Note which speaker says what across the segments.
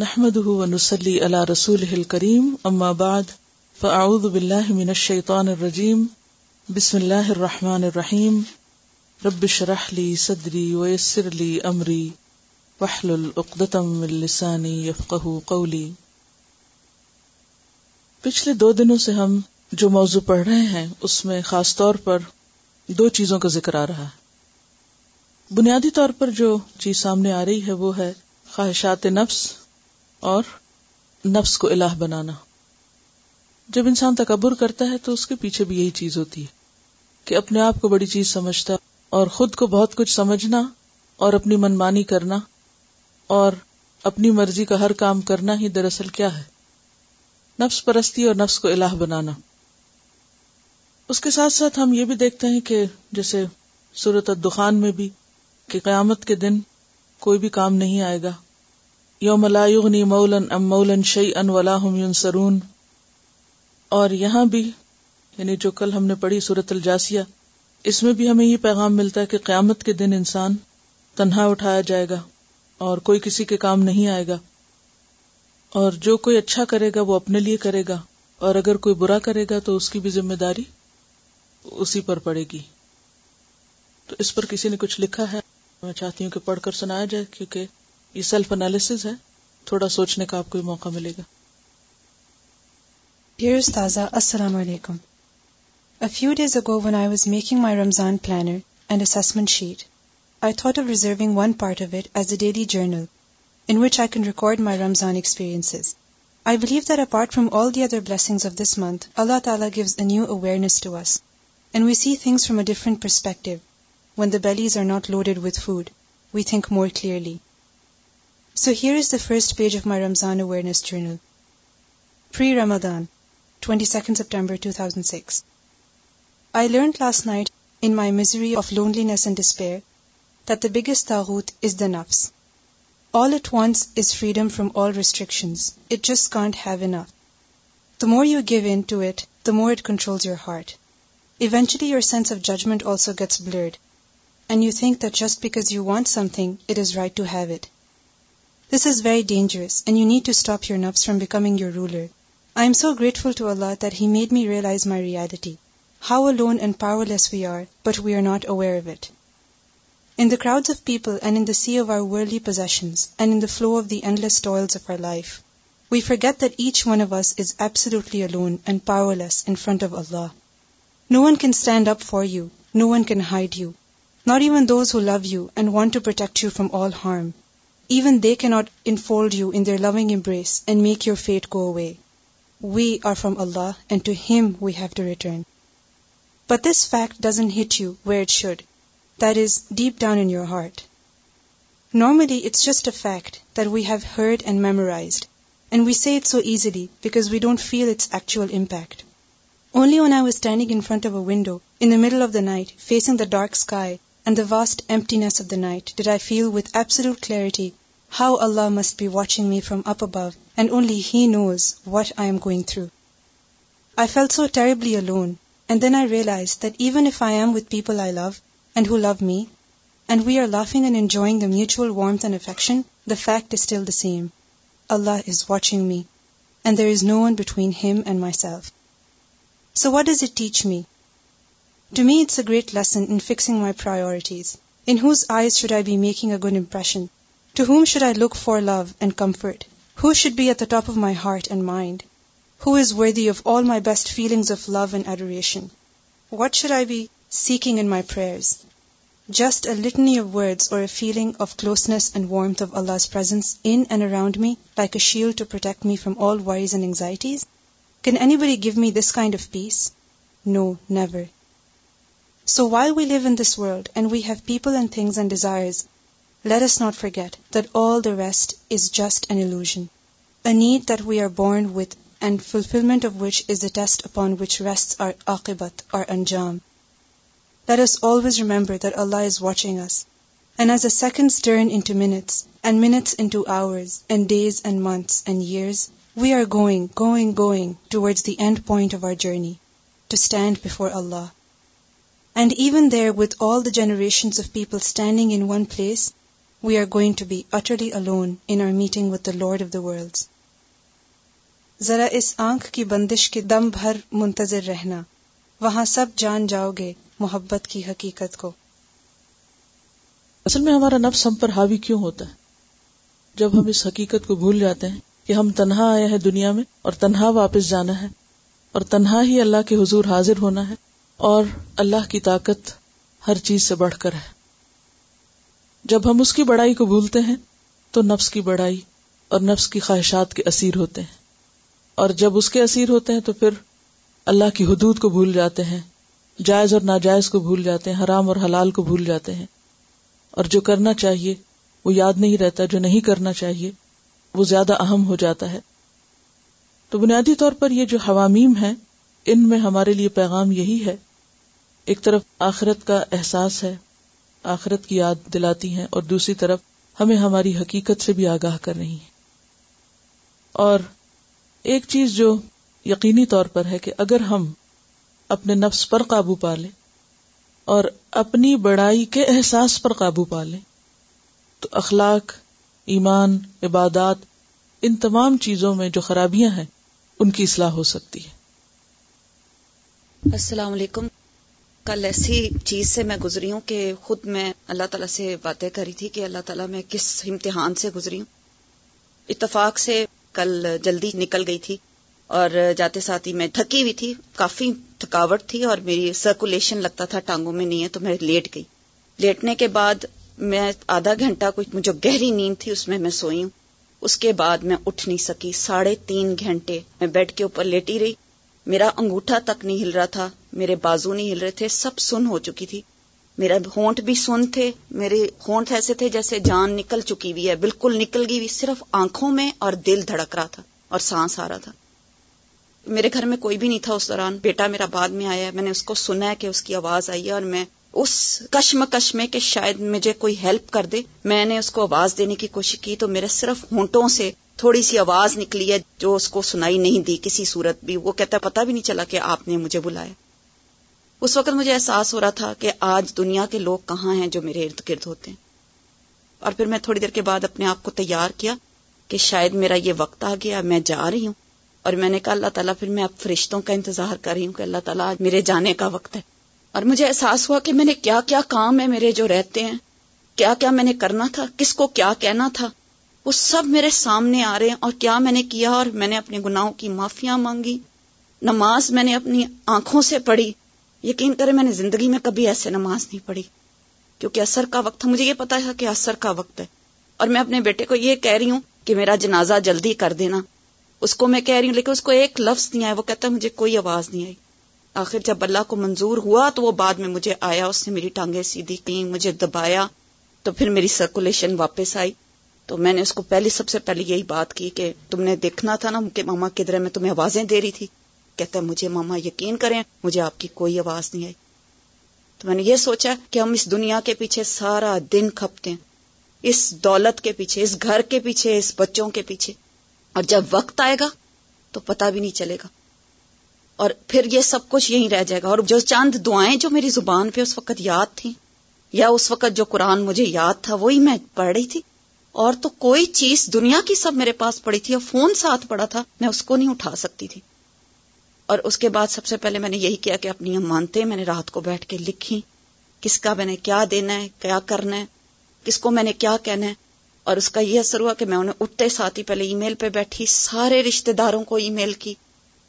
Speaker 1: رسوله الكريم رسول بعد ام آباد من الشيطان الرجیم بسم اللہ الرحمٰن الرحیم ربش لساني صدری ویسر پچھلے دو دنوں سے ہم جو موضوع پڑھ رہے ہیں اس میں خاص طور پر دو چیزوں کا ذکر آ رہا ہے بنیادی طور پر جو چیز سامنے آ رہی ہے وہ ہے خواہشات نفس اور نفس کو الہ بنانا جب انسان تکبر کرتا ہے تو اس کے پیچھے بھی یہی چیز ہوتی ہے کہ اپنے آپ کو بڑی چیز سمجھتا اور خود کو بہت کچھ سمجھنا اور اپنی منمانی کرنا اور اپنی مرضی کا ہر کام کرنا ہی دراصل کیا ہے نفس پرستی اور نفس کو الہ بنانا اس کے ساتھ ساتھ ہم یہ بھی دیکھتے ہیں کہ جیسے صورت الدخان میں بھی کہ قیامت کے دن کوئی بھی کام نہیں آئے گا یوم مولن مولن ام ان سرون اور یہاں بھی بھی یعنی جو کل ہم نے پڑھی صورت اس میں ہمیں یہ پیغام ملتا ہے کہ قیامت کے دن انسان تنہا اٹھایا جائے گا اور کوئی کسی کے کام نہیں آئے گا اور جو کوئی اچھا کرے گا وہ اپنے لیے کرے گا اور اگر کوئی برا کرے گا تو اس کی بھی ذمہ داری اسی پر پڑے گی تو اس پر کسی نے کچھ لکھا ہے میں چاہتی ہوں کہ پڑھ کر سنایا جائے کیونکہ یہ سیلف ہے تھوڑا سوچنے کا آپ کو موقع ملے گا
Speaker 2: السلام علیکم few days was making my Ramadan planner amendment sheet I gives a new awareness to us and we see things from a different perspective one the bellies are not loaded with food we think more clearly So here is the first page of my Ramzan Awareness Journal. Pre-Ramadan, 22nd September 2006. I learned last night, in my misery of loneliness and despair, that the biggest taghut is the nafs. All it wants is freedom from all restrictions. It just can't have enough. The more you give in to it, the more it controls your heart. Eventually your sense of judgment also gets blurred, and you think that just because you want something, it is right to have it. This is very dangerous, and you need to stop your nafs from becoming your ruler. I am so grateful to Allah that He made me realize my reality. How alone and powerless we are, but we are not aware of it. In the crowds of people and in the sea of our worldly possessions and in the flow of the endless toils of our life, we forget that each one of us is absolutely alone and powerless in front of Allah. No one can stand up for you. No one can hide you. Not even those who love you and want to protect you from all harm. Even they cannot enfold you in their loving embrace and make your fate go away. We are from Allah, and to Him we have to return. But this fact doesn't hit you where it should, that is, deep down in your heart. Normally, it's just a fact that we have heard and memorized, and we say it so easily because we don't feel its actual impact. Only when I was standing in front of a window in the middle of the night, facing the dark sky, and the vast emptiness of the night did I feel with absolute clarity how Allah must be watching me from up above, and only He knows what I am going through. I felt so terribly alone, and then I realized that even if I am with people I love and who love me, and we are laughing and enjoying the mutual warmth and affection, the fact is still the same. Allah is watching me, and there is no one between Him and myself. So what does it teach me? To me, it's a great lesson in fixing my priorities. In whose eyes should I be making a good impression? To whom should I look for love and comfort? Who should be at the top of my heart and mind? Who is worthy of all my best feelings of love and adoration? What should I be seeking in my prayers? Just a litany of words or a feeling of closeness and warmth of Allah's presence in and around me, like a shield to protect me from all worries and anxieties? Can anybody give me this kind of peace? No, never. So while we live in this world and we have people and things and desires, let us not forget that all the rest is just an illusion, a need that we are born with and fulfillment of which is the test upon which rests our aqibat, our anjam. Let us always remember that Allah is watching us, and as the seconds turn into minutes, and minutes into hours, and days and months and years, we are going towards the end point of our journey, to stand before Allah. And even there with all the generations of of people standing in in one place we are are going to be utterly alone meeting the the lord world ذرا اس آنکھ کی بندش کے دم بھر منتظر رہنا وہاں سب جان جاؤ گے محبت کی حقیقت کو
Speaker 1: اصل میں ہمارا نفس ہم پر حاوی کیوں ہوتا ہے جب ہم اس حقیقت کو بھول جاتے ہیں کہ ہم تنہا آئے ہیں دنیا میں اور تنہا واپس جانا ہے اور تنہا ہی اللہ کے حضور حاضر ہونا ہے اور اللہ کی طاقت ہر چیز سے بڑھ کر ہے جب ہم اس کی بڑائی کو بھولتے ہیں تو نفس کی بڑائی اور نفس کی خواہشات کے اسیر ہوتے ہیں اور جب اس کے اسیر ہوتے ہیں تو پھر اللہ کی حدود کو بھول جاتے ہیں جائز اور ناجائز کو بھول جاتے ہیں حرام اور حلال کو بھول جاتے ہیں اور جو کرنا چاہیے وہ یاد نہیں رہتا جو نہیں کرنا چاہیے وہ زیادہ اہم ہو جاتا ہے تو بنیادی طور پر یہ جو حوامیم ہیں ان میں ہمارے لیے پیغام یہی ہے ایک طرف آخرت کا احساس ہے آخرت کی یاد دلاتی ہیں اور دوسری طرف ہمیں ہماری حقیقت سے بھی آگاہ کر رہی ہیں اور ایک چیز جو یقینی طور پر ہے کہ اگر ہم اپنے نفس پر قابو پا لیں اور اپنی بڑائی کے احساس پر قابو پا لیں تو اخلاق ایمان عبادات ان تمام چیزوں میں جو خرابیاں ہیں ان کی اصلاح ہو سکتی ہے
Speaker 3: السلام علیکم کل ایسی چیز سے میں گزری ہوں کہ خود میں اللہ تعالیٰ سے باتیں کری تھی کہ اللہ تعالیٰ میں کس امتحان سے گزری ہوں اتفاق سے کل جلدی نکل گئی تھی اور جاتے ساتھ ہی میں تھکی ہوئی تھی کافی تھکاوٹ تھی اور میری سرکولیشن لگتا تھا ٹانگوں میں نہیں ہے تو میں لیٹ گئی لیٹنے کے بعد میں آدھا گھنٹہ کچھ مجھے گہری نیند تھی اس میں میں سوئی ہوں اس کے بعد میں اٹھ نہیں سکی ساڑھے تین گھنٹے میں بیڈ کے اوپر لیٹی رہی میرا انگوٹھا تک نہیں ہل رہا تھا میرے بازو نہیں ہل رہے تھے سب سن ہو چکی تھی میرا ہونٹ بھی سن تھے میرے ہونٹ ایسے تھے جیسے جان نکل چکی ہوئی ہے بالکل نکل گئی ہوئی صرف آنکھوں میں اور دل دھڑک رہا تھا اور سانس آ رہا تھا میرے گھر میں کوئی بھی نہیں تھا اس دوران بیٹا میرا بعد میں آیا میں نے اس کو سنا ہے کہ اس کی آواز آئی ہے اور میں اس کشم کشمے میں کہ شاید مجھے کوئی ہیلپ کر دے میں نے اس کو آواز دینے کی کوشش کی تو میرے صرف ہونٹوں سے تھوڑی سی آواز نکلی ہے جو اس کو سنائی نہیں دی کسی صورت بھی وہ کہتا پتا بھی نہیں چلا کہ آپ نے مجھے بلایا اس وقت مجھے احساس ہو رہا تھا کہ آج دنیا کے لوگ کہاں ہیں جو میرے ارد گرد ہوتے ہیں اور پھر میں تھوڑی دیر کے بعد اپنے آپ کو تیار کیا کہ شاید میرا یہ وقت آ گیا میں جا رہی ہوں اور میں نے کہا اللہ تعالیٰ پھر میں اب فرشتوں کا انتظار کر رہی ہوں کہ اللہ تعالیٰ آج میرے جانے کا وقت ہے اور مجھے احساس ہوا کہ میں نے کیا کیا کام ہے میرے جو رہتے ہیں کیا کیا میں نے کرنا تھا کس کو کیا کہنا تھا وہ سب میرے سامنے آ رہے ہیں اور کیا میں نے کیا اور میں نے اپنے گناہوں کی معافیاں مانگی نماز میں نے اپنی آنکھوں سے پڑھی یقین کرے میں نے زندگی میں کبھی ایسے نماز نہیں پڑھی کیونکہ اثر کا وقت مجھے یہ پتا ہے کہ اثر کا وقت ہے اور میں اپنے بیٹے کو یہ کہہ رہی ہوں کہ میرا جنازہ جلدی کر دینا اس کو میں کہہ رہی ہوں لیکن اس کو ایک لفظ نہیں آیا وہ کہتا ہے مجھے کوئی آواز نہیں آئی آخر جب اللہ کو منظور ہوا تو وہ بعد میں مجھے آیا اس نے میری ٹانگیں سیدھی کی مجھے دبایا تو پھر میری سرکولیشن واپس آئی تو میں نے اس کو پہلے سب سے پہلے یہی بات کی کہ تم نے دیکھنا تھا نا کہ ماما کدھر میں تمہیں آوازیں دے رہی تھی کہتا ہے مجھے ماما یقین کریں مجھے آپ کی کوئی آواز نہیں آئی تو میں نے یہ سوچا کہ ہم اس دنیا کے پیچھے سارا دن کھپتے ہیں اس دولت کے پیچھے اس گھر کے پیچھے اس بچوں کے پیچھے اور جب وقت آئے گا تو پتا بھی نہیں چلے گا اور پھر یہ سب کچھ یہی رہ جائے گا اور جو چاند دعائیں جو میری زبان پہ اس وقت یاد تھی یا اس وقت جو قرآن مجھے یاد تھا وہی میں پڑھ رہی تھی اور تو کوئی چیز دنیا کی سب میرے پاس پڑی تھی اور فون ساتھ پڑا تھا میں اس کو نہیں اٹھا سکتی تھی اور اس کے بعد سب سے پہلے میں نے یہی کیا کہ اپنی مانتے میں نے رات کو بیٹھ کے لکھی کس کا میں نے کیا دینا ہے کیا کرنا ہے کس کو میں نے کیا کہنا ہے اور اس کا یہ اثر ہوا کہ میں انہیں اٹھتے ساتھ ہی پہلے ای میل پہ بیٹھی سارے رشتے داروں کو ای میل کی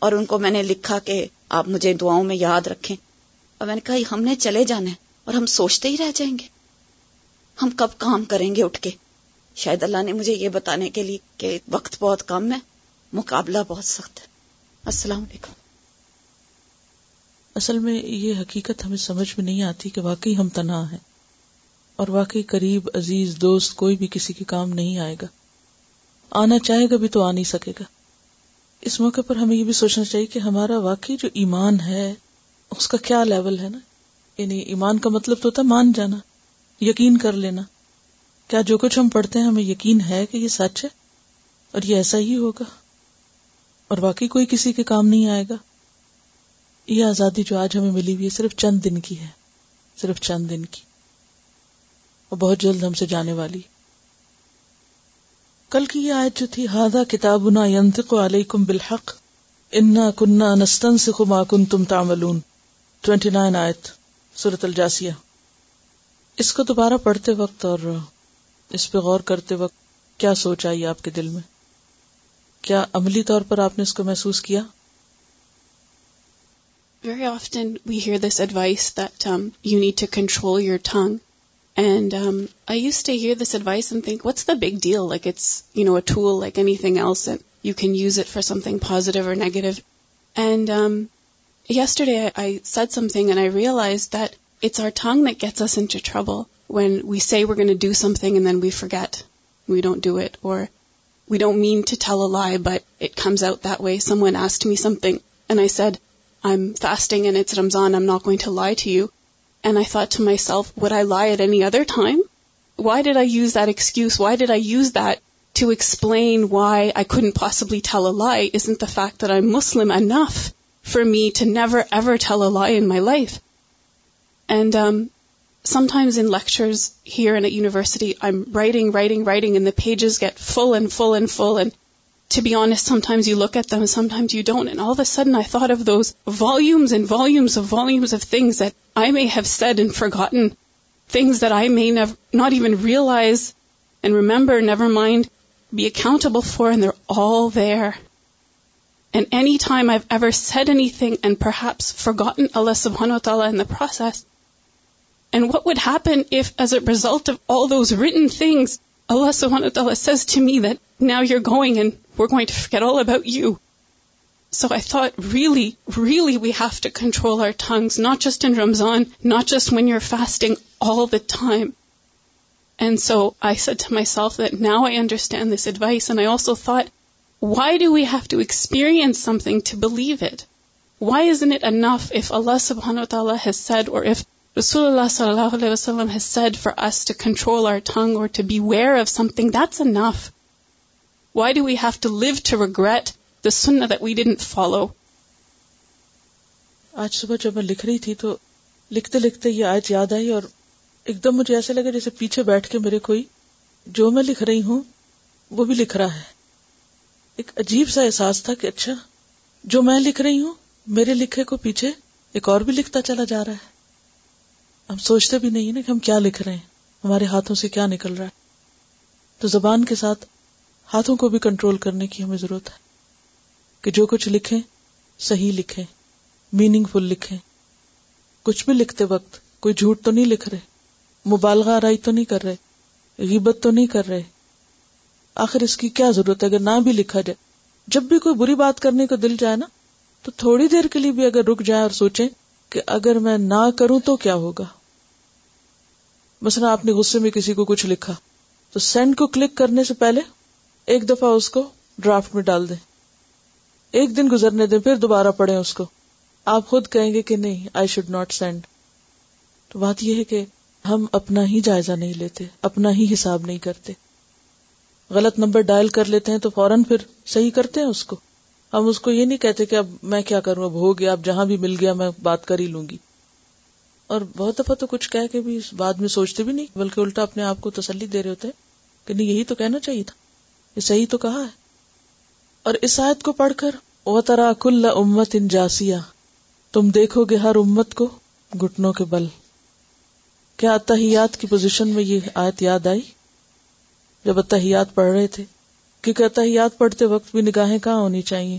Speaker 3: اور ان کو میں نے لکھا کہ آپ مجھے دعاؤں میں یاد رکھیں اور میں نے کہا ہم نے چلے جانا ہے اور ہم سوچتے ہی رہ جائیں گے ہم کب کام کریں گے اٹھ کے شاید اللہ نے مجھے یہ بتانے کے لیے کہ وقت بہت کم ہے مقابلہ بہت سخت ہے السلام علیکم
Speaker 1: اصل میں یہ حقیقت ہمیں سمجھ میں نہیں آتی کہ واقعی ہم تنہا ہیں اور واقعی قریب عزیز دوست کوئی بھی کسی کے کام نہیں آئے گا آنا چاہے گا بھی تو آ نہیں سکے گا اس موقع پر ہمیں یہ بھی سوچنا چاہیے کہ ہمارا واقعی جو ایمان ہے اس کا کیا لیول ہے نا یعنی ایمان کا مطلب تو تھا مان جانا یقین کر لینا کیا جو کچھ ہم پڑھتے ہیں ہمیں یقین ہے کہ یہ سچ ہے اور یہ ایسا ہی ہوگا اور واقعی کوئی کسی کے کام نہیں آئے گا یہ آزادی جو آج ہمیں ملی ہوئی ہے صرف چند دن کی ہے صرف چند دن کی اور بہت جلد ہم سے جانے والی کل کی یہ آیت جو تھی ہادا کتاب نا ینتق انا نستن ما کن تم ٹوینٹی نائن آیت سورت الجاسیہ اس کو دوبارہ پڑھتے وقت اور اس پہ غور کرتے وقت کیا سوچ آئی آپ کے دل میں کیا عملی طور پر آپ نے اس کو محسوس کیا
Speaker 4: Very often we hear this advice that um, you need to control your tongue. And um, I used to hear this advice and think, what's the big deal? Like it's, a tool like anything else, and you can use it for something positive or negative. And um, yesterday I said something and I realized that it's our tongue that gets us into trouble when we say we're going to do something and then we forget. We don't do it, or we don't mean to tell a lie, but it comes out that way. Someone asked me something and I said, ی other time why did I use their excuse why did I use that to explain why I could possibly tell a lie is in فیٹرسلم enough for me to never ever tell in my life and am sometimes in lectures here in a university I am writing in pages get full and full and full and not even realize and remember nor mind be accountable for all where and any time I ever said anything ends forgotten Allah سب ہن و تعالیٰ in process and what would happens result of all those great things Allah سبحن تعالیٰ says چی that now you are going and about you so I fairly really we have to control over things not just in Ramadan not just one your fasting all the time and so I said myself that now I understand this advice and I also for why do we've to experience something to believe it why is in it a enough of Allah سبحان و تعالیٰ Rasulullah sallallahu alayhi has said for us to to to to control our tongue or beware of something, that's enough. Why do we we have live regret the sunnah that didn't follow?
Speaker 1: آج صبح جب میں لکھ رہی تھی تو لکھتے لکھتے یہ آج یاد آئی اور ایک دم مجھے ایسے لگا جیسے پیچھے بیٹھ کے میرے کوئی جو میں لکھ رہی ہوں وہ بھی لکھ رہا ہے ایک عجیب سا احساس تھا کہ اچھا جو میں لکھ رہی ہوں میرے لکھے کو پیچھے ایک اور بھی لکھتا چلا جا رہا ہے ہم سوچتے بھی نہیں نا کہ ہم کیا لکھ رہے ہیں ہمارے ہاتھوں سے کیا نکل رہا ہے تو زبان کے ساتھ ہاتھوں کو بھی کنٹرول کرنے کی ہمیں ضرورت ہے کہ جو کچھ لکھیں صحیح لکھیں میننگ فل لکھیں کچھ بھی لکھتے وقت کوئی جھوٹ تو نہیں لکھ رہے مبالغہ رائی تو نہیں کر رہے غیبت تو نہیں کر رہے آخر اس کی کیا ضرورت ہے اگر نہ بھی لکھا جائے جب بھی کوئی بری بات کرنے کو دل جائے نا تو تھوڑی دیر کے لیے بھی اگر رک جائے اور سوچیں کہ اگر میں نہ کروں تو کیا ہوگا مثلا آپ نے غصے میں کسی کو کچھ لکھا تو سینڈ کو کلک کرنے سے پہلے ایک دفعہ اس کو ڈرافٹ میں ڈال دیں ایک دن گزرنے دیں پھر دوبارہ پڑھیں اس کو آپ خود کہیں گے کہ نہیں آئی شوڈ ناٹ سینڈ تو بات یہ ہے کہ ہم اپنا ہی جائزہ نہیں لیتے اپنا ہی حساب نہیں کرتے غلط نمبر ڈائل کر لیتے ہیں تو فوراً پھر صحیح کرتے ہیں اس کو ہم اس کو یہ نہیں کہتے کہ اب میں کیا کروں اب ہو گیا اب جہاں بھی مل گیا میں بات کر ہی لوں گی اور بہت دفعہ تو کچھ کہہ کے بھی بعد میں سوچتے بھی نہیں بلکہ الٹا اپنے آپ کو تسلی دے رہے ہوتے ہیں کہ نہیں یہی تو کہنا چاہیے تھا یہ صحیح تو کہا ہے اور اس آیت کو پڑھ کر وہ ترا کل امت ان جاسیا تم دیکھو گے ہر امت کو گٹنوں کے بل کیا اتحیات کی پوزیشن میں یہ آیت یاد آئی جب اتحیات پڑھ رہے تھے کیونکہ اتحیات پڑھتے وقت بھی نگاہیں کہاں ہونی چاہیے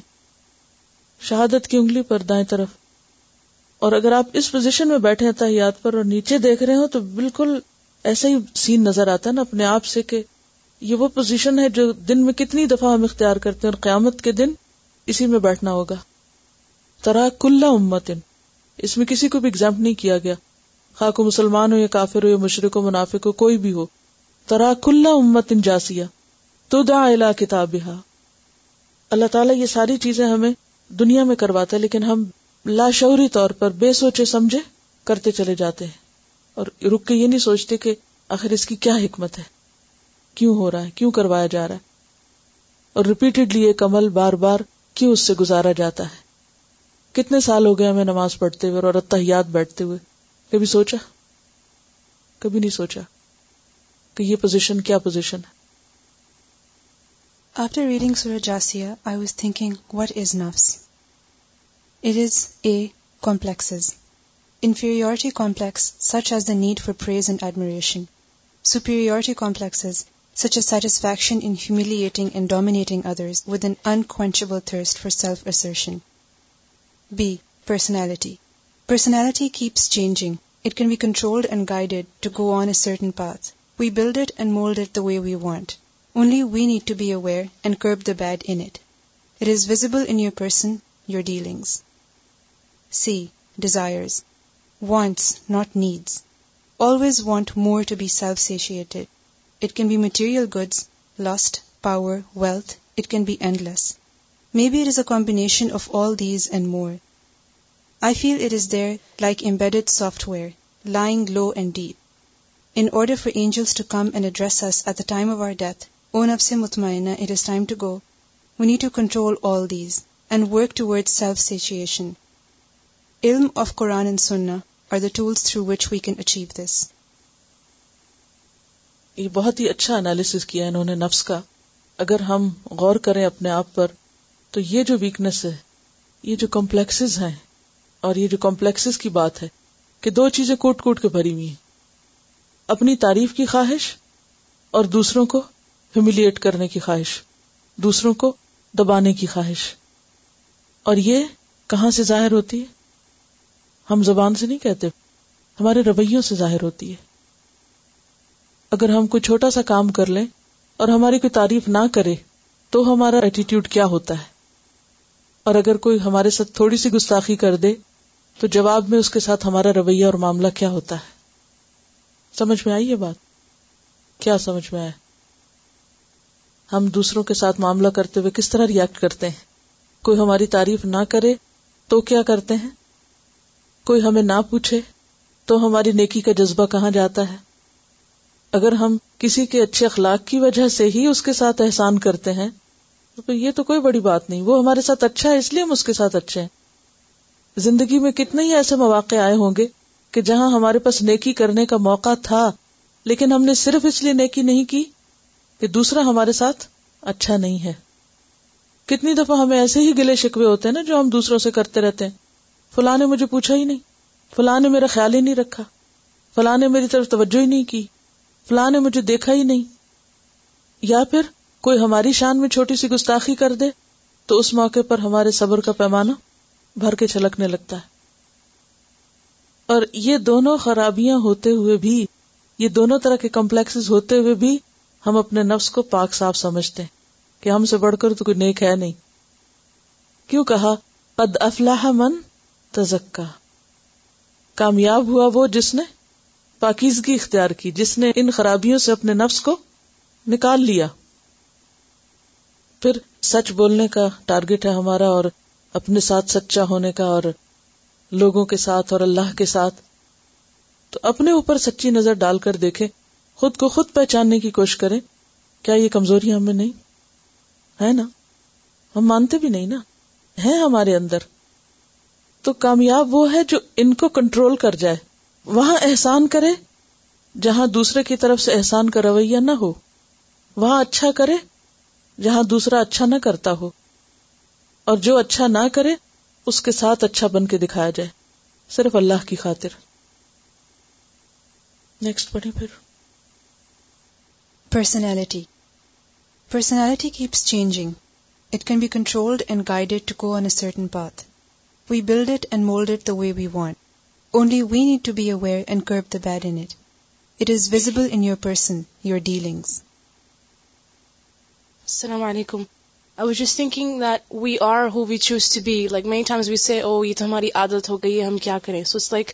Speaker 1: شہادت کی انگلی پر دائیں طرف اور اگر آپ اس پوزیشن میں بیٹھے ہیں تحیات پر اور نیچے دیکھ رہے ہو تو بالکل ایسا ہی سین نظر آتا ہے نا اپنے آپ سے کہ یہ وہ پوزیشن ہے جو دن میں کتنی دفعہ ہم اختیار کرتے ہیں اور قیامت کے دن اسی میں بیٹھنا ہوگا ترا اس امت کسی کو بھی اگزامپ نہیں کیا گیا خاکو مسلمان ہو یا کافر ہو یا مشرق و منافق ہو کوئی بھی ہو ترا کل امت ان جاسیا تو دا الا کتاب اللہ تعالیٰ یہ ساری چیزیں ہمیں دنیا میں کرواتا ہے لیکن ہم لاشوری طور پر بے سوچے سمجھے کرتے چلے جاتے ہیں اور رک کے یہ نہیں سوچتے کہ آخر اس کی کیا حکمت ہے کیوں کیوں ہو رہا رہا ہے ہے کروایا جا اور ریپیٹڈلی یہ عمل بار بار کیوں اس سے گزارا جاتا ہے کتنے سال ہو گئے ہمیں نماز پڑھتے ہوئے اور اتحیات بیٹھتے ہوئے کبھی سوچا کبھی نہیں سوچا کہ یہ پوزیشن کیا پوزیشن ہے
Speaker 2: It is A. Complexes. Inferiority complex, such as the need for praise and admiration. Superiority complexes, such as satisfaction in humiliating and dominating others with an unquenchable thirst for self-assertion. B. Personality. Personality keeps changing. It can be controlled and guided to go on a certain path. We build it and mold it the way we want. Only we need to be aware and curb the bad in it. It is visible in your person, your dealings. C. Desires. Wants, not needs. Always want more to be self-satiated. It can be material goods, lust, power, wealth. It can be endless. Maybe it is a combination of all these and more. I feel it is there like embedded software, lying low and deep. In order for angels to come and address us at the time of our death, O Nafs-e Mutmainna, it is time to go. We need to control all these and work towards self-satiation. علم of Quran and sunnah are the tools through which we can achieve this
Speaker 1: یہ بہت ہی اچھا analysis کیا انہوں نے نفس کا اگر ہم غور کریں اپنے آپ پر تو یہ جو ویکنیس ہے یہ جو کمپلیکس ہیں اور یہ جو کمپلیکس کی بات ہے کہ دو چیزیں کوٹ کوٹ کے بھری ہوئی ہیں اپنی تعریف کی خواہش اور دوسروں کو ہیملیٹ کرنے کی خواہش دوسروں کو دبانے کی خواہش اور یہ کہاں سے ظاہر ہوتی ہے ہم زبان سے نہیں کہتے ہمارے رویوں سے ظاہر ہوتی ہے اگر ہم کوئی چھوٹا سا کام کر لیں اور ہماری کوئی تعریف نہ کرے تو ہمارا ایٹیٹیوڈ کیا ہوتا ہے اور اگر کوئی ہمارے ساتھ تھوڑی سی گستاخی کر دے تو جواب میں اس کے ساتھ ہمارا رویہ اور معاملہ کیا ہوتا ہے سمجھ میں آئی یہ بات کیا سمجھ میں آئے ہم دوسروں کے ساتھ معاملہ کرتے ہوئے کس طرح ریئیکٹ کرتے ہیں کوئی ہماری تعریف نہ کرے تو کیا کرتے ہیں کوئی ہمیں نہ پوچھے تو ہماری نیکی کا جذبہ کہاں جاتا ہے اگر ہم کسی کے اچھے اخلاق کی وجہ سے ہی اس کے ساتھ احسان کرتے ہیں تو یہ تو کوئی بڑی بات نہیں وہ ہمارے ساتھ اچھا ہے اس لیے ہم اس کے ساتھ اچھے ہیں زندگی میں کتنے ہی ایسے مواقع آئے ہوں گے کہ جہاں ہمارے پاس نیکی کرنے کا موقع تھا لیکن ہم نے صرف اس لیے نیکی نہیں کی کہ دوسرا ہمارے ساتھ اچھا نہیں ہے کتنی دفعہ ہمیں ایسے ہی گلے شکوے ہوتے ہیں نا جو ہم دوسروں سے کرتے رہتے ہیں فلاں نے مجھے پوچھا ہی نہیں فلاں نے میرا خیال ہی نہیں رکھا فلاں نے میری طرف توجہ ہی نہیں کی فلاں نے مجھے دیکھا ہی نہیں یا پھر کوئی ہماری شان میں چھوٹی سی گستاخی کر دے تو اس موقع پر ہمارے صبر کا پیمانہ بھر کے چھلکنے لگتا ہے اور یہ دونوں خرابیاں ہوتے ہوئے بھی یہ دونوں طرح کے کمپلیکس ہوتے ہوئے بھی ہم اپنے نفس کو پاک صاف سمجھتے ہیں کہ ہم سے بڑھ کر تو کوئی نیک ہے نہیں کیوں کہا قد افلاح من تزکا کامیاب ہوا وہ جس نے پاکیزگی اختیار کی جس نے ان خرابیوں سے اپنے نفس کو نکال لیا پھر سچ بولنے کا ٹارگٹ ہے ہمارا اور اپنے ساتھ سچا ہونے کا اور لوگوں کے ساتھ اور اللہ کے ساتھ تو اپنے اوپر سچی نظر ڈال کر دیکھیں خود کو خود پہچاننے کی کوشش کریں کیا یہ کمزوری ہمیں نہیں ہے نا ہم مانتے بھی نہیں نا ہے ہمارے اندر تو کامیاب وہ ہے جو ان کو کنٹرول کر جائے وہاں احسان کرے جہاں دوسرے کی طرف سے احسان کا رویہ نہ ہو وہاں اچھا کرے جہاں دوسرا اچھا نہ کرتا ہو اور جو اچھا نہ کرے اس کے ساتھ اچھا بن کے دکھایا جائے صرف اللہ کی خاطر نیکسٹ پڑھیں پھر
Speaker 2: personality personality keeps changing it can be control path we build it and mould it the way we want only we need to be aware and curb the bad in it it is visible in your person your dealings
Speaker 5: السلام علیکم I was just thinking that we are who we choose to be like many times we say oh یہ تو ہماری عادت ہو گئی ہے ہم کیا کریں سو اٹس لائک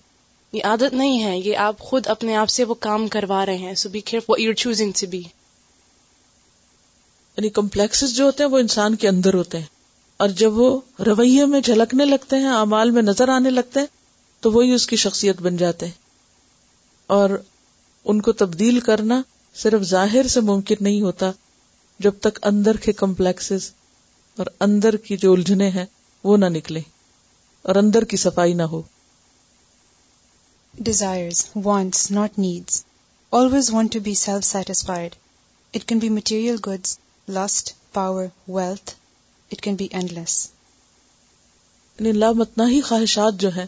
Speaker 5: یہ عادت نہیں ہے یہ آپ خود اپنے آپ سے وہ کام کروا رہے ہیں so be care what you choosing to be
Speaker 1: یعنی کمپلیکسز جو ہوتے ہیں وہ انسان کے اندر ہوتے ہیں اور جب وہ رویے میں جھلکنے لگتے ہیں اعمال میں نظر آنے لگتے ہیں تو وہی اس کی شخصیت بن جاتے ہیں اور ان کو تبدیل کرنا صرف ظاہر سے ممکن نہیں ہوتا جب تک اندر کے کمپلیکسز اور اندر کی جو الجھنے ہیں وہ نہ نکلے اور اندر کی صفائی نہ ہو
Speaker 2: desire it can be
Speaker 1: and لامتنا ہی خواہشات جو ہیں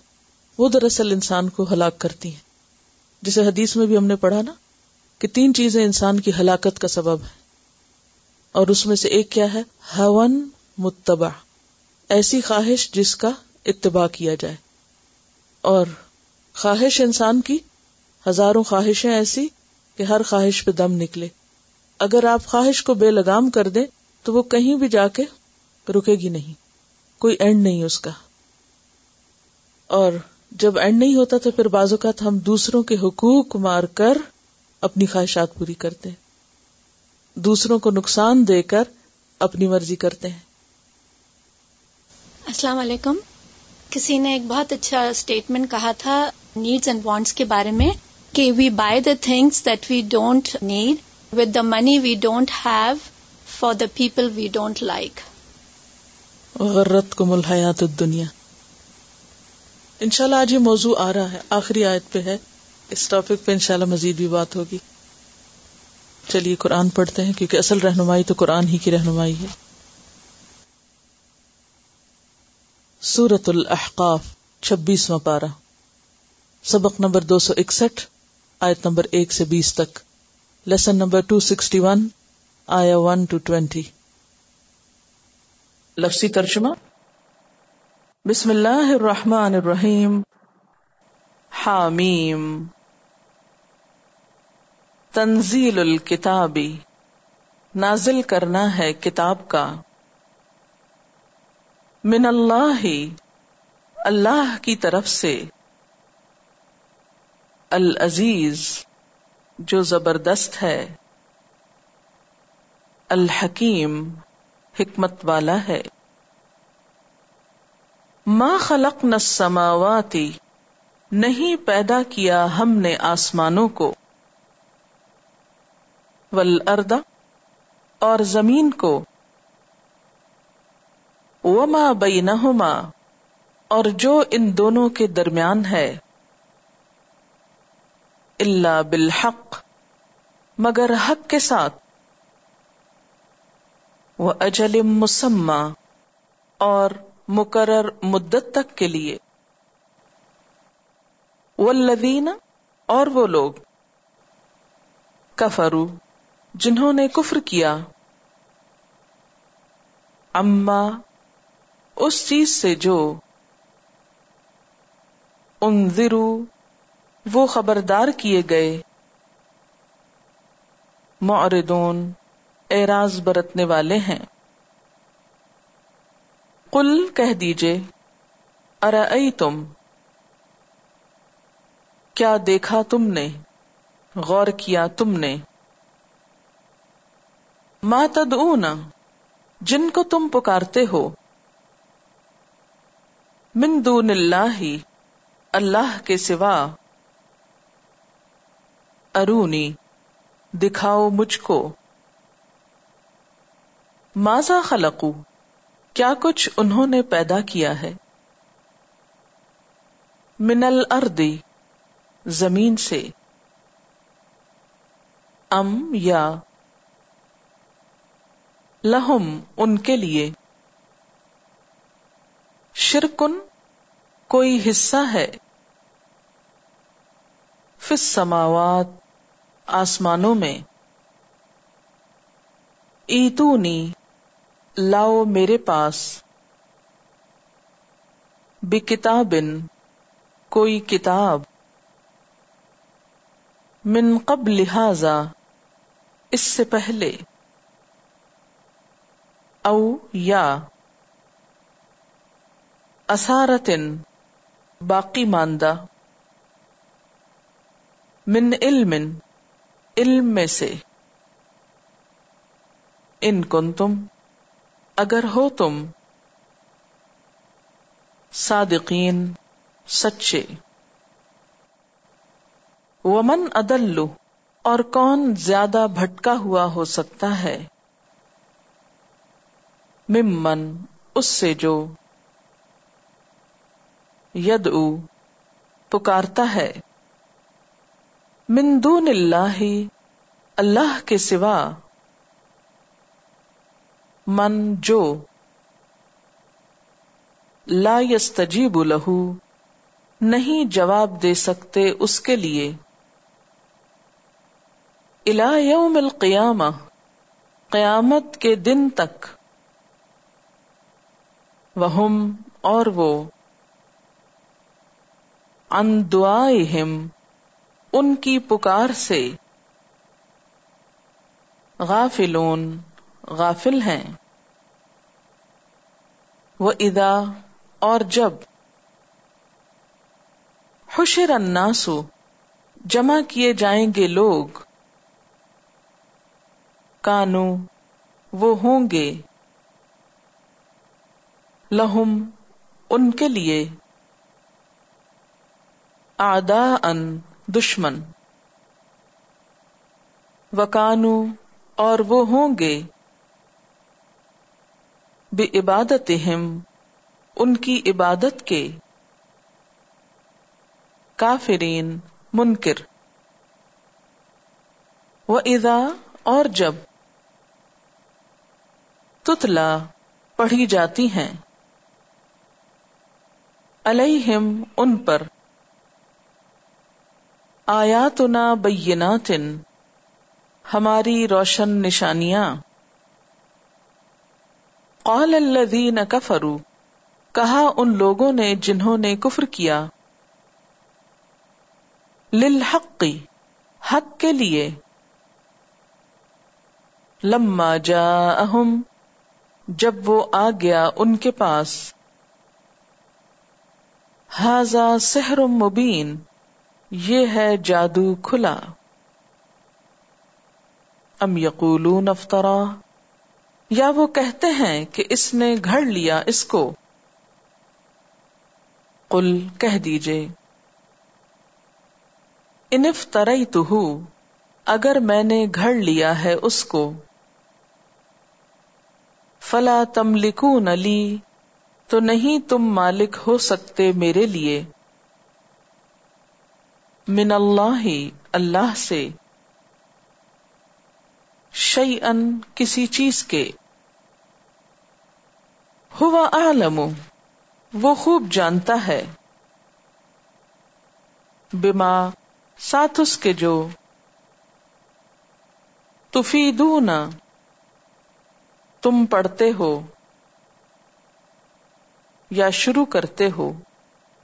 Speaker 1: وہ دراصل انسان کو ہلاک کرتی ہیں جسے حدیث میں بھی ہم نے پڑھا نا کہ تین چیزیں انسان کی ہلاکت کا سبب ہے ہون ایسی خواہش جس کا اتباع کیا جائے اور خواہش انسان کی ہزاروں خواہشیں ایسی کہ ہر خواہش پہ دم نکلے اگر آپ خواہش کو بے لگام کر دیں تو وہ کہیں بھی جا کے رکے گی نہیں کوئی اینڈ نہیں اس کا اور جب اینڈ نہیں ہوتا تو پھر بعض اوقات ہم دوسروں کے حقوق مار کر اپنی خواہشات پوری کرتے ہیں دوسروں کو نقصان دے کر اپنی مرضی کرتے ہیں
Speaker 6: السلام علیکم کسی نے ایک بہت اچھا اسٹیٹمنٹ کہا تھا نیڈس اینڈ وانٹس کے بارے میں کہ we buy the things that we don't need with the money we don't have for the people we don't like
Speaker 1: غرت کو ملحیات دنیا ان شاء اللہ آج یہ موضوع آ رہا ہے آخری آیت پہ ہے اس ٹاپک پہ انشاءاللہ اللہ مزید بھی بات ہوگی چلیے قرآن پڑھتے ہیں کیونکہ اصل رہنمائی تو قرآن ہی کی رہنمائی ہے سورت الحقاف چھبیسواں پارا سبق نمبر دو سو اکسٹھ آیت نمبر ایک سے بیس تک lesson number two sixty one آیا ون ٹو ٹوینٹی لفسی ترجمہ بسم اللہ الرحمن الرحیم حامیم تنزیل الکتابی نازل کرنا ہے کتاب کا من اللہ اللہ کی طرف سے العزیز جو زبردست ہے الحکیم حکمت والا ہے ما خلق نسماواتی نہیں پیدا کیا ہم نے آسمانوں کو ول اور زمین کو وہ ماں بئی نہ جو ان دونوں کے درمیان ہے اللہ بالحق مگر حق کے ساتھ وہ اجل مسما اور مقرر مدت تک کے لیے وہ اور وہ لوگ کفرو جنہوں نے کفر کیا اما اس چیز سے جو ان خبردار کیے گئے معردون اعراض برتنے والے ہیں کل کہہ دیجیے ارے تم کیا دیکھا تم نے غور کیا تم نے ماں تد جن کو تم پکارتے ہو من دون اللہ ہی اللہ کے سوا ارونی دکھاؤ مجھ کو ماضا خلقو کیا کچھ انہوں نے پیدا کیا ہے من الارض زمین سے ام یا لہم ان کے لیے شرکن کوئی حصہ ہے فس سماوات آسمانوں میں ایتونی لاؤ میرے پاس بے ان کوئی کتاب من قبل لہذا اس سے پہلے او یا اسارتن باقی ماندہ من علم علم میں سے ان کن تم اگر ہو تم صادقین سچے ومن ادلو اور کون زیادہ بھٹکا ہوا ہو سکتا ہے ممن اس سے جو ید پکارتا ہے من دون اللہ اللہ کے سوا من جو لا یستجیب لہو نہیں جواب دے سکتے اس کے لیے یوم القیامہ قیامت کے دن تک وہم اور وہ ان دعائهم ان کی پکار سے غافلون غافل ہیں وہ ادا اور جب حشر الناسو جمع کیے جائیں گے لوگ کانو وہ ہوں گے لہم ان کے لیے آدا ان دشمن وکانو اور وہ ہوں گے بے عبادت ہم ان کی عبادت کے کافرین منکر و ادا اور جب تتلا پڑھی جاتی ہیں علیہم ان پر آیاتنا بیناتن ہماری روشن نشانیاں قال كفروا کہا ان لوگوں نے جنہوں نے کفر کیا للحق حق کے لیے لما جا جب وہ آ گیا ان کے پاس ہاضا سحر مبین یہ ہے جادو کھلا ام یقولون نفترا یا وہ کہتے ہیں کہ اس نے گھڑ لیا اس کو کہہ انف ترئی تو اگر میں نے گھڑ لیا ہے اس کو فلا تم لکھوں نہ تو نہیں تم مالک ہو سکتے میرے لیے من اللہ ہی اللہ سے شعی ان کسی چیز کے ہوا عالم وہ خوب جانتا ہے بما ساتھ اس کے جو تفیدون تم پڑھتے ہو یا شروع کرتے ہو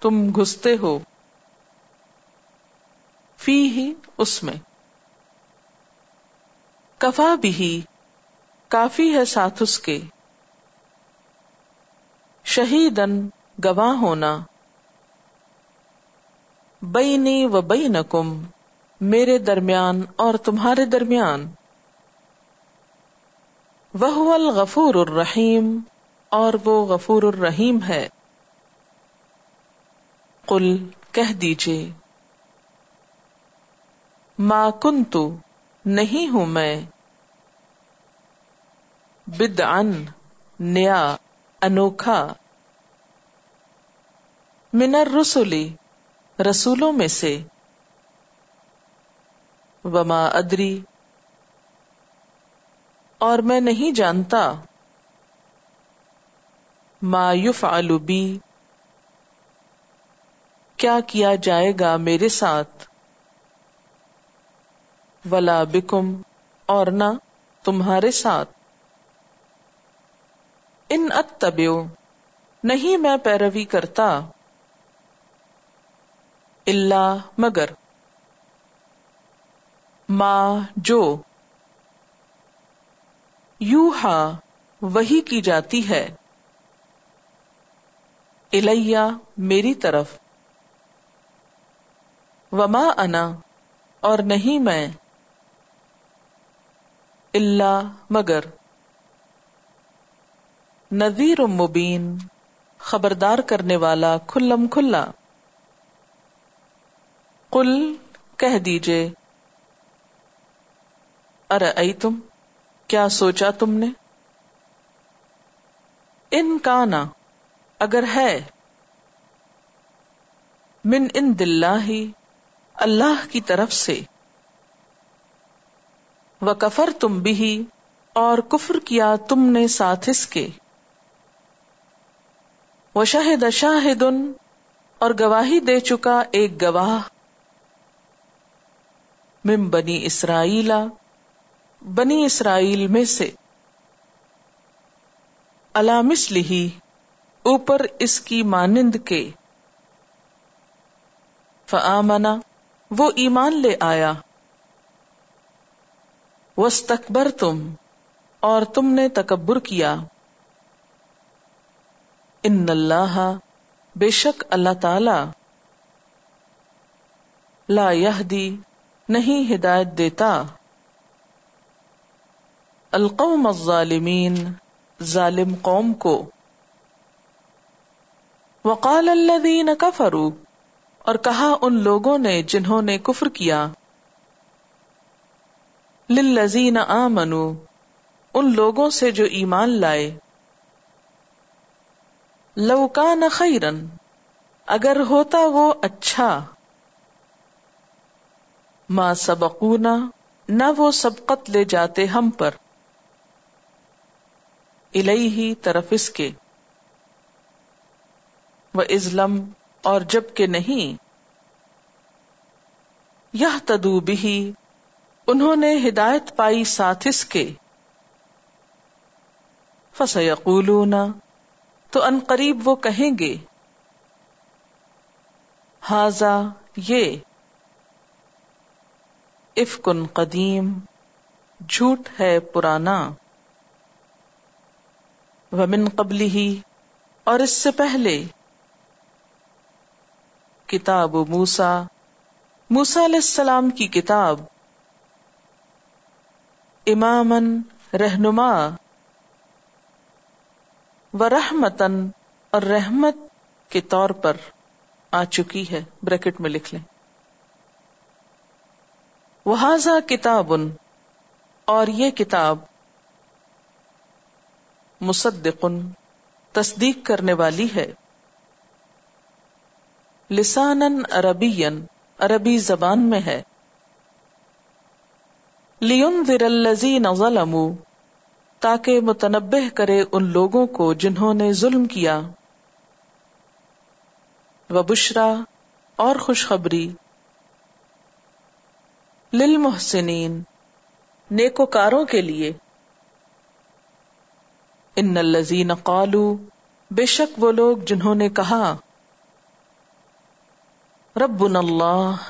Speaker 1: تم گھستے ہو فی ہی اس میں کفا بھی کافی ہے ساتھ اس کے شہیدن گواہ ہونا بینی و بینکم میرے درمیان اور تمہارے درمیان وہ الغفور الرحیم اور وہ غفور الرحیم ہے قل کہہ دیجیے ما کنتو نہیں ہوں میں بد ان نیا انوکھا منر رسولی رسولوں میں سے وما ادری اور میں نہیں جانتا ما آلو بی جائے گا میرے ساتھ ولا بکم اور نہ تمہارے ساتھ ان اتبیو نہیں میں پیروی کرتا اللہ مگر ما جو وہی کی جاتی ہے الیہ میری طرف وما انا اور نہیں میں اللہ مگر نذیر مبین خبردار کرنے والا کھلم کھلا کل کہہ دیجیے ارے ائی تم کیا سوچا تم نے ان کا نا اگر ہے من ان دلّاہ ہی اللہ کی طرف سے کفر تم بھی اور کفر کیا تم نے ساتھ اس کے وہ شاہد شاہد اور گواہی دے چکا ایک گواہ مم بنی اسرائیلا بنی اسرائیل میں سے علامس اوپر اس کی مانند کے فآمنا وہ ایمان لے آیا وس تم اور تم نے تکبر کیا ان اللہ بے شک اللہ تعالی لا یہدی نہیں ہدایت دیتا القوم الظالمین ظالم قوم کو وقال الذین کفروا اور کہا ان لوگوں نے جنہوں نے کفر کیا للذین آمنوا ان لوگوں سے جو ایمان لائے لوکا نہ خیرن اگر ہوتا وہ اچھا ماں سبقونا نہ وہ سبقت لے جاتے ہم پر الہی طرف اس کے وہ ازلم اور جب کے نہیں یہ تدوبی انہوں نے ہدایت پائی ساتھ اس کے فصول تو ان قریب وہ کہیں گے ہاضا یہ افکن قدیم جھوٹ ہے پرانا ومن قبلی ہی اور اس سے پہلے کتاب موسا موسا علیہ السلام کی کتاب امامن رہنما رحمتن اور رحمت کے طور پر آ چکی ہے بریکٹ میں لکھ لیں وہاں کتاب اور یہ کتاب مصدقن تصدیق کرنے والی ہے لسان عربی عربی زبان میں ہے لیون وزی نوزل تاکہ متنبع کرے ان لوگوں کو جنہوں نے ظلم کیا وبشرا اور خوشخبری للمحسنین نیکوکاروں کے لیے ان الزین قالو بے شک وہ لوگ جنہوں نے کہا رب اللہ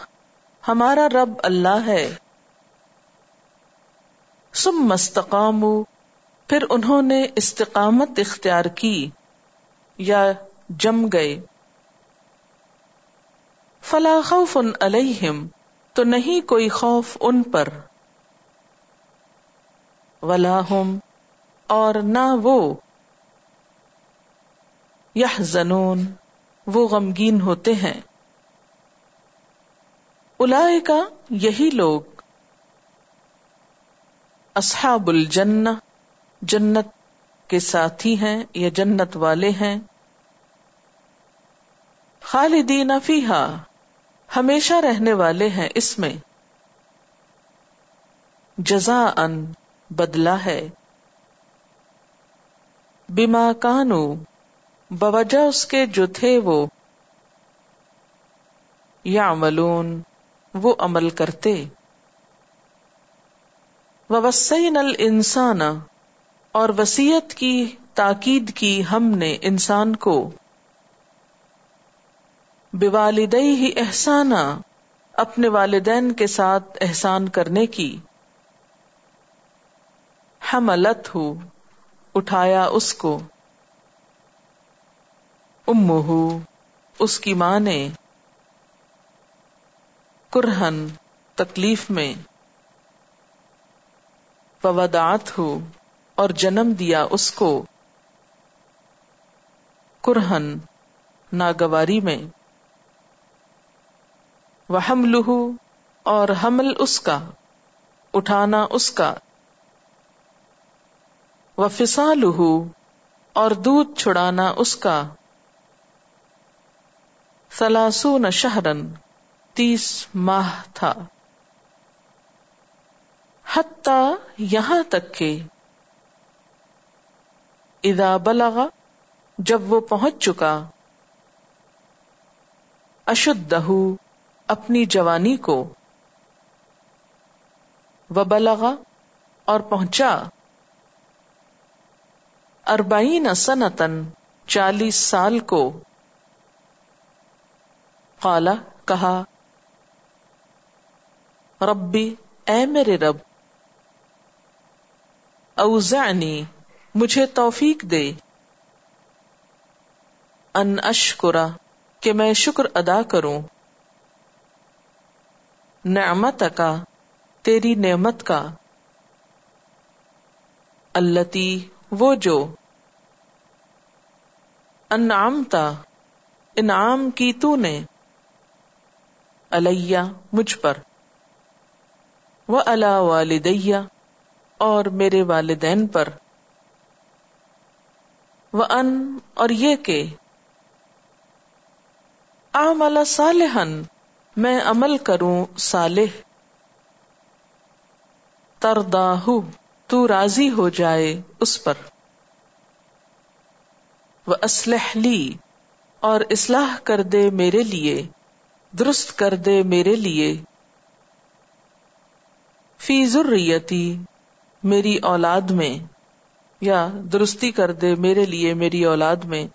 Speaker 1: ہمارا رب اللہ ہے سم مستقام پھر انہوں نے استقامت اختیار کی یا جم گئے خوف ان علیہم تو نہیں کوئی خوف ان پر ولا ہم اور نہ وہ زنون وہ غمگین ہوتے ہیں کا یہی لوگ اصحاب الجنہ جنت کے ساتھی ہیں یا جنت والے ہیں خالدین فیہا ہمیشہ رہنے والے ہیں اس میں جزا ان بدلا ہے بیما کانو بوجہ اس کے جو تھے وہ یا ملون وہ عمل کرتے وسعین ال انسان اور وسیعت کی تاکید کی ہم نے انسان کو بے والدئی ہی احسانہ اپنے والدین کے ساتھ احسان کرنے کی حملت ہو اٹھایا اس کو ام ہو اس کی ماں نے کرہن تکلیف میں پودات ہو اور جنم دیا اس کو کرہن ناگواری میں فسا لہو اور دودھ چھڑانا اس کا سلاسو شہرن تیس ماہ تھا حتی یہاں تک کہ ادا بلگا جب وہ پہنچ چکا اشدہ اپنی جوانی کو وب لگا اور پہنچا اربعین سنتن چالیس سال کو کالا کہا ربی اے میرے رب اوزانی مجھے توفیق دے ان اشکرا کہ میں شکر ادا کروں نعمت کا تیری نعمت کا التی وہ جو انعام انعام کی تو نے علیہ مجھ پر وہ اللہ والدیا اور میرے والدین پر ان اور یہ کہ آ صالحن میں عمل کروں صالح ترداہ راضی ہو جائے اس پر وہ اسلح لی اور اسلح کر دے میرے لیے درست کر دے میرے لیے فی ضروری میری اولاد میں یا درستی کر دے میرے لیے میری اولاد میں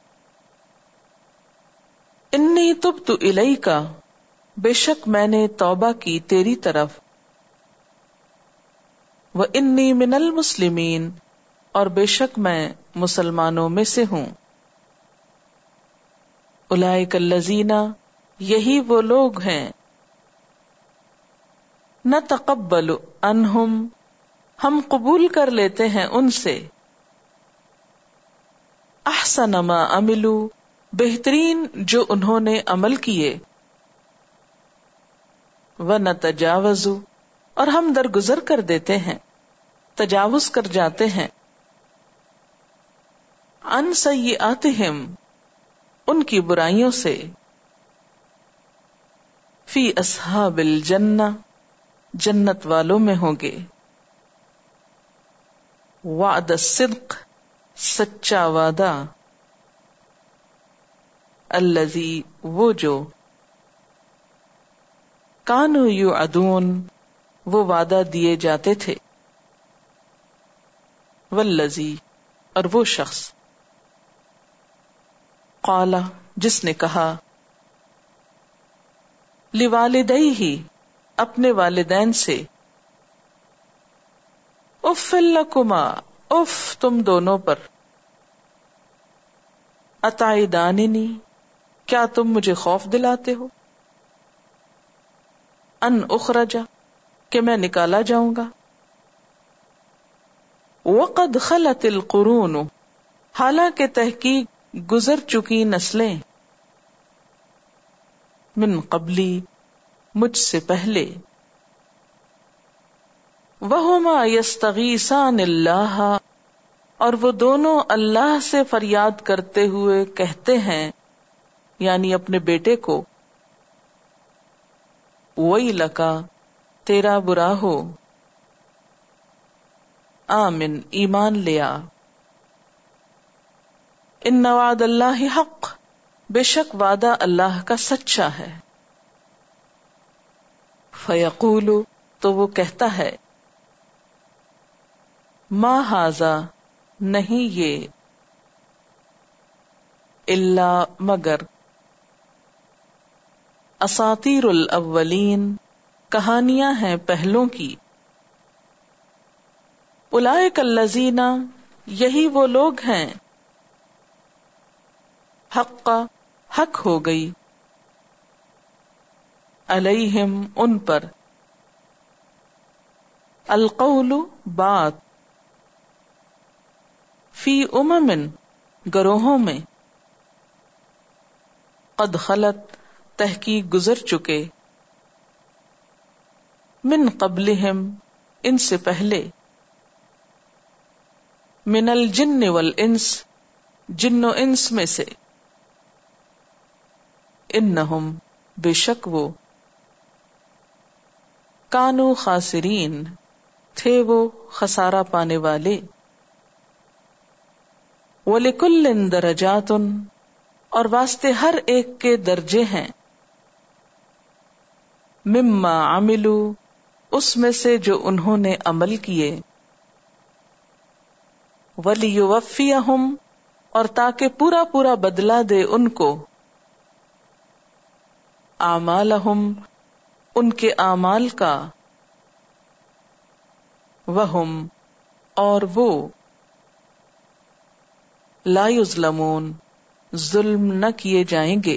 Speaker 1: انی تب تو الئی کا بے شک میں نے توبہ کی تیری طرف وہ انی منل المسلمین اور بے شک میں مسلمانوں میں سے ہوں الائک الزینہ یہی وہ لوگ ہیں نہ تقبل انہم ہم قبول کر لیتے ہیں ان سے احسن ما عملو بہترین جو انہوں نے عمل کیے و نہ تجاوز اور ہم درگزر کر دیتے ہیں تجاوز کر جاتے ہیں ان سیئاتہم ان کی برائیوں سے فی اصحاب الجنہ جنت والوں میں ہوں گے وعد الصدق سچا وعدہ الزی وہ جو کانو یو ادون وہ وعدہ دیے جاتے تھے اور وہ شخص قالا جس نے کہا لوالدئی ہی اپنے والدین سے اف تم دونوں پر اتائی دان کیا تم مجھے خوف دلاتے ہو ان اخرجا کہ میں نکالا جاؤں گا وقد خلت القرون حالانکہ تحقیق گزر چکی نسلیں من قبلی مجھ سے پہلے وہ ما اللہ اور وہ دونوں اللہ سے فریاد کرتے ہوئے کہتے ہیں یعنی اپنے بیٹے کو وہی لکا تیرا برا ہو آمن ایمان لیا ان نواد اللہ حق بے شک وعدہ اللہ کا سچا ہے فیقولو تو وہ کہتا ہے ما ہاضا نہیں یہ اللہ مگر اساتیر الاولین کہانیاں ہیں پہلوں کی الائک الزینہ یہی وہ لوگ ہیں حق کا حق ہو گئی علیہم ان پر القول بات فی امن گروہوں میں قد خلط تحقیق گزر چکے من قبل پہلے من الجن والانس جن و انس میں سے انہم بے شک وہ کانو خاسرین تھے وہ خسارہ پانے والے وہ لکل درجات اور واسطے ہر ایک کے درجے ہیں مما عملو اس میں سے جو انہوں نے عمل کیے ولی اہم اور تاکہ پورا پورا بدلا دے ان کو آمال اہم ان کے اعمال کا اور وہ لا يظلمون ظلم نہ کیے جائیں گے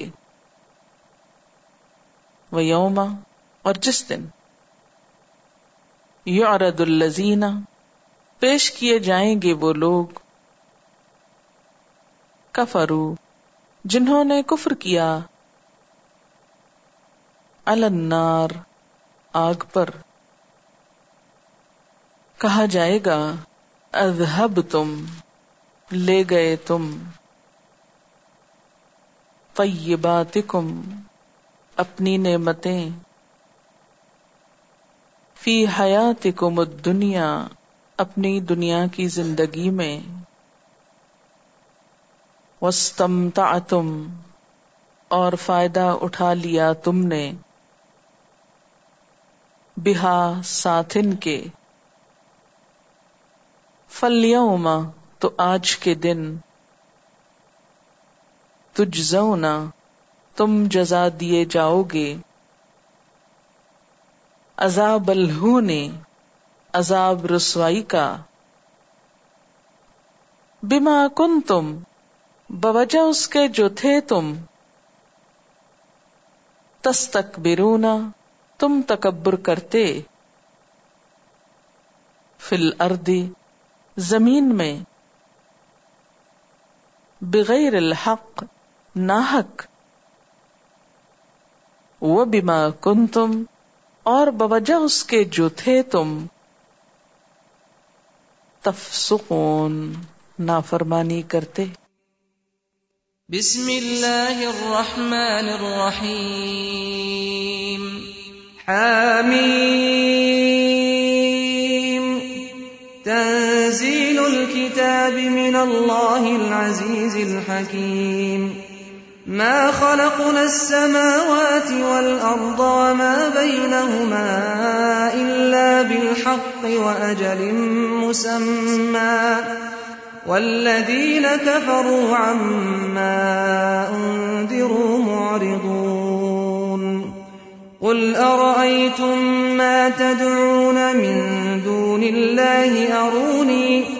Speaker 1: یوما اور جس دن یعرض رد الزین پیش کیے جائیں گے وہ لوگ کفرو جنہوں نے کفر کیا النار آگ پر کہا جائے گا اذهبتم تم لے گئے تم طیباتکم اپنی نعمتیں فی حیاتکم الدنیا اپنی دنیا کی زندگی میں وستمتعتم اور فائدہ اٹھا لیا تم نے بہا ساتھن کے فلیوما تو آج کے دن تجزونا تم جزا دیے جاؤ گے عذاب الہو نے عذاب رسوائی کا بما کن تم بوجہ اس کے جو تھے تم تستکبرونا تم تکبر کرتے فل اردی زمین میں بغیر الحق ناحق وہ بیما کن تم اور بوجہ اس کے جو تھے تم تفسقون نافرمانی کرتے
Speaker 7: بسم اللہ الرحمن الرحیم الكتاب من الله العزيز الحكيم ما خلقنا السماوات والأرض وما بينهما إلا بالحق وأجل مسمى والذين كفروا عما أنذروا معرضون قل أرأيتم ما تدعون من دون الله أروني إليه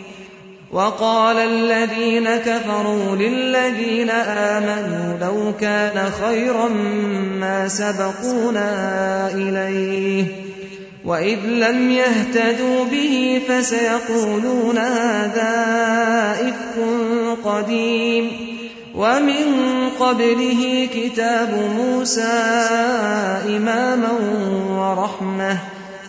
Speaker 7: وقال الذين كفروا للذين آمنوا لو كان خيرا ما سبقونا إليه وإذ لم يهتدوا به فسيقولون هذا إفق قديم ومن قبله كتاب موسى إماما ورحمةً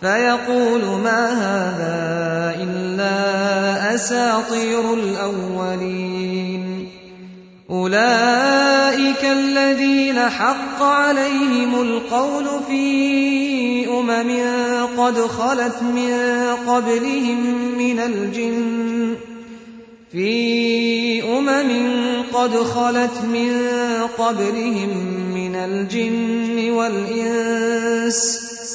Speaker 7: فيقول ما هذا إلا أساطير الأولين أولئك الذين حق عليهم القول في أمم قد خلت من قبلهم من الجن في أمم قد خلت من قبلهم من الجن والإنس